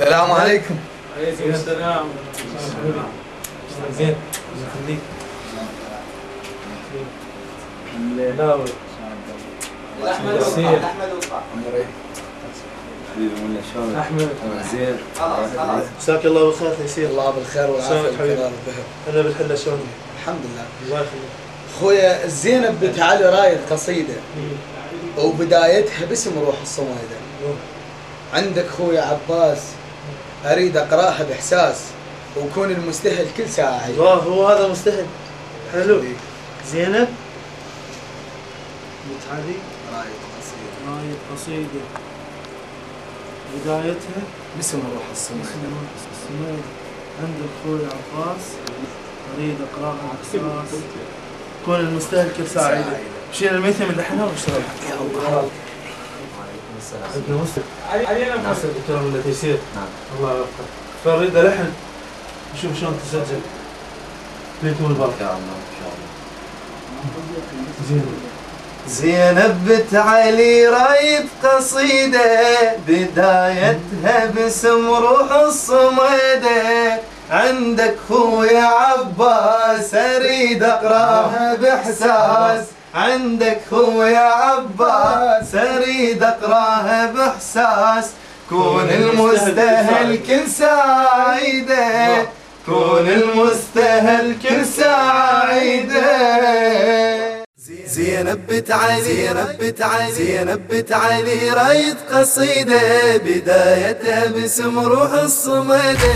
السلام عليكم. عليكم السلام. زين خليك لا أحمد. احمد احمد زين مساك الله بالخير يسير الله بالخير والعافيه حبيبي. أنا بالحلة شلونك؟ الحمد لله. الله يخليك. أخويا زينب بنت علي رايد قصيده وبدايتها باسم روح الصميده عندك أخويا عباس. أريد أقرأها بإحساس وكون المستهل كل ساعة. الله هو هذا مستهل. حلو. زينب؟ بنت علي رايد قصيده رايد قصيدة بدايتها؟ باسم روح الصميده اسم السميد عند أخوي عباس. أريد أقرأها بإحساس. كون المستهل كل ساعة. شيل الميثم اللي إحنا واشتغل ابن مسلم ناصر دكتور من تيسير نعم. الله يوفقك فريد لحن نشوف شلون تسجل. بيت والبر شاء الله إن شاء الله. زين. زينب بنت علي رايد قصيدة بدايتها باسم روح الصميدة عندك خويا عباس أريد أقرأها بإحساس. عندك خويا عباس اريد اقراها بإحساس. كون المستهل كل سعيدة كون المستهل كل سعيدة زينب بنت علي زينب بنت علي زينب بنت علي رايد قصيدة بدايتها باسم روح الصمدة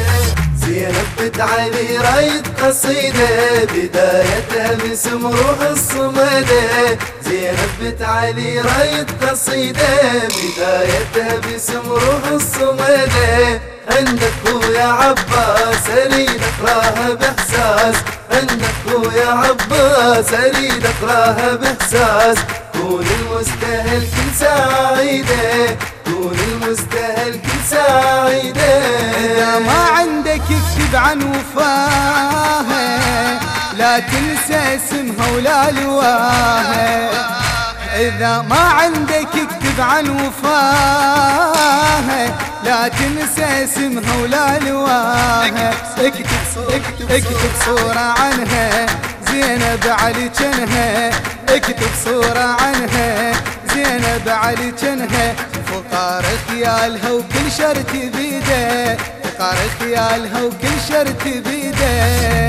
زينب بنت علي رايد قصيدة بدايتها باسم روح الصمدة. زينب بنت علي رايد قصيدة بدايتها باسم روح الصمدة. عندك خويا عباس اريد اقراها بإحساس. عندك خويا عباس اريد اقراها بإحساس. كون المستهل كل سعيدة كون المستهل كل سعيدة إذا ما عندك اكتب عن وفاها لا تنسى اسمها ولا لواها إذا ما عندك اكتب عن وفاها لا تنسى اسمها ولا لواها اكتب اكتب اكتب صورة عنها زينب علي جنها. اكتب صورة عنها. زينب علي جنها فقار خيالها وكل شرط بيده فقار خيالها وكل شرط بيده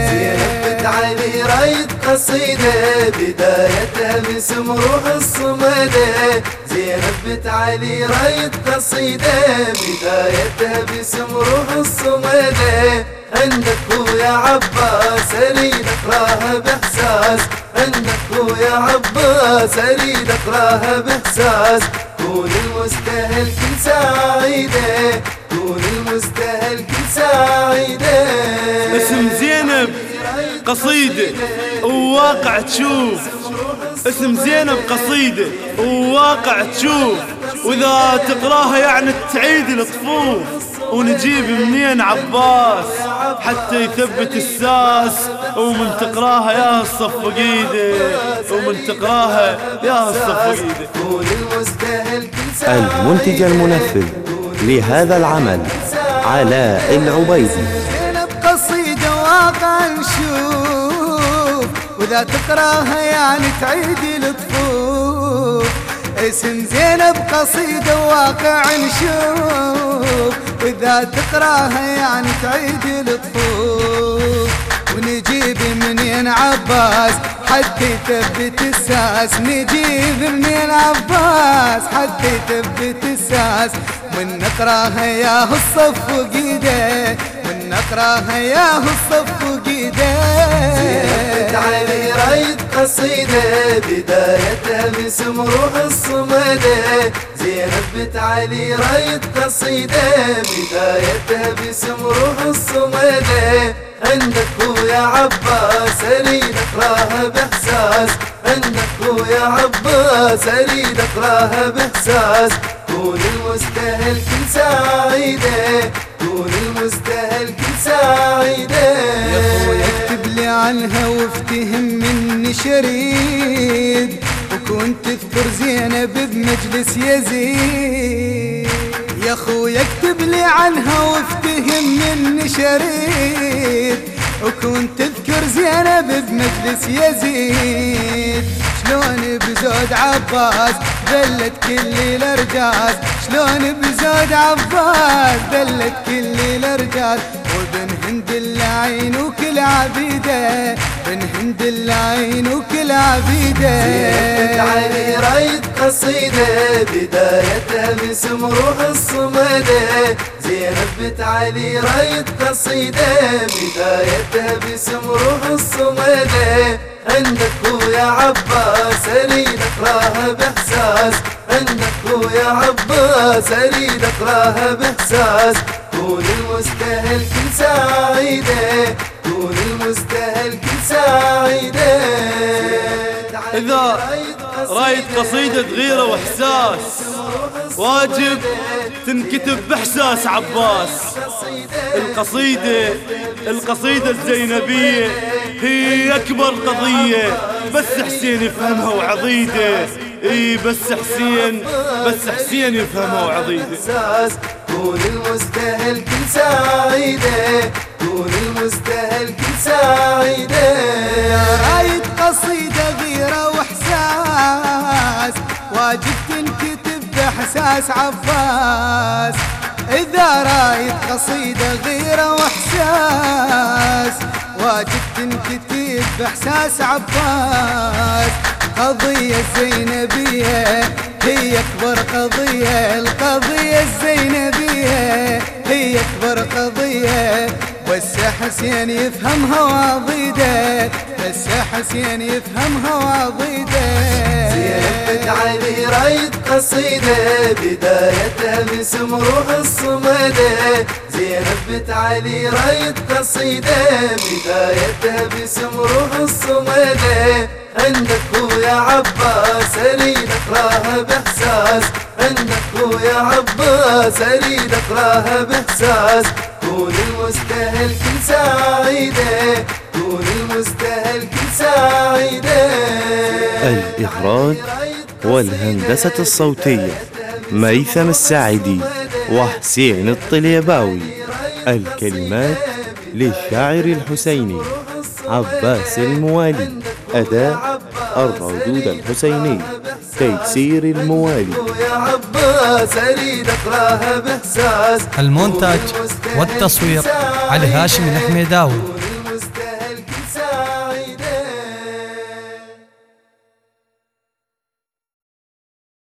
زينب بنت علي رايد قصيدة. بدايتها باسم روح الصمدة. زينب علي رايد قصيدة. بدايتها باسم روح الصمدة. عندك خويا عباس اريد اقراها بإحساس. عندك خويا عباس اريد اقراها بإحساس. كون المستهل كل سعيدة كون المستهل كل سعيدة اسم زينب قصيدة وواقع تشوف. اسم زينب قصيدة وواقع تشوف. وإذا تقراها يعني تعيد الطفوف ونجيب منين عباس؟ حتى يثبت الساس. ومن تقراها يا الصف ايده ومن تقراها يا الصف سعيدة المنتج المنفذ لهذا العمل علاء العبيدي. زينب قصيدة واقع نشوف وإذا تقراها يعني تعيد الطفوف اسم زينب قصيدة واقع نشوف وإذا تقرأها يعني تعيد الطفوف ونجيب منين عباس؟ حتى يثبت الساس نجيب منين عباس؟ حتى يثبت الساس. من نقراها ياه الصف وقيده من نقراها ياه الصف وقيده علي رايد قصيدة بدايتها باسم روح الصمدة. زينب بنت علي رايد قصيدة بدايتها باسم روح الصمدة. عندك خويا عباس اريد اقراها بإحساس. عندك خويا عباس اريد اقراها بإحساس. كون المستهل كل سعيدة كون المستهل كل سعيدة يا خويا اكتب لي عنها وافتهم مني شريد وكنت تذكر زينب بمجلس يزيد. يا خويا اكتب لي عنها وافتهم مني شريط وكنت تذكر زينب بمجلس يزيد. شلون بزود عباس ذلت كل الارجاس شلون بزود عباس ذلت كل الارجاس وبن هند العين وكل عبيده بن هند العين وكل عبيدة. زينب علي رايد قصيدة بدايتها باسم روح الصمدة. زينب بنت علي رايد قصيدة بدايتها باسم روح الصمدة. عندك خويا عباس أريد أقراها بإحساس. عندك خويا عباس أريد أقراها بإحساس. كون المستهل كل سعيدة كون المستهل كل سعيدة إذا رايد قصيدة غيرة وإحساس واجب تنكتب بإحساس عباس. القصيدة القصيدة الزينبية هي أكبر قضية بس حسين يفهمها وعضيدة. إي بس حسين بس حسين يفهمها وعضيدة. احساس كون المستهل كل سعيدة كون المستهل كل سعيدة رايد قصيدة غيرة وإحساس. واجب تنكتب باحساس عباس إذا رايد قصيدة غيرة وإحساس واجب تنكتب باحساس عباس قضية الزينبية هي أكبر قضية. القضية الزينبية هي أكبر قضية. بس حسين يفهمها وعضيده بس حسين يفهمها وعضيده زينب علي رايد قصيدة بدايتها باسم روح الصمدة. زينب علي رايد قصيدة بدايتها باسم روح الصمدة. عندك خويا عباس اريد اقراها بإحساس. عندك خويا عباس اريد اقراها بإحساس. كون المستهل كل سعيدة كون المستهل كل سعيدة الإخراج والهندسة الصوتية ميثم الساعدي وحسين الطليباوي. الكلمات للشاعر الحسيني عباس الموالي. أداء الردود الحسيني. تيسير الموالي. يا عباس أريد أقراها بإحساس. المونتاج والتصوير علي هاشم الحميداوي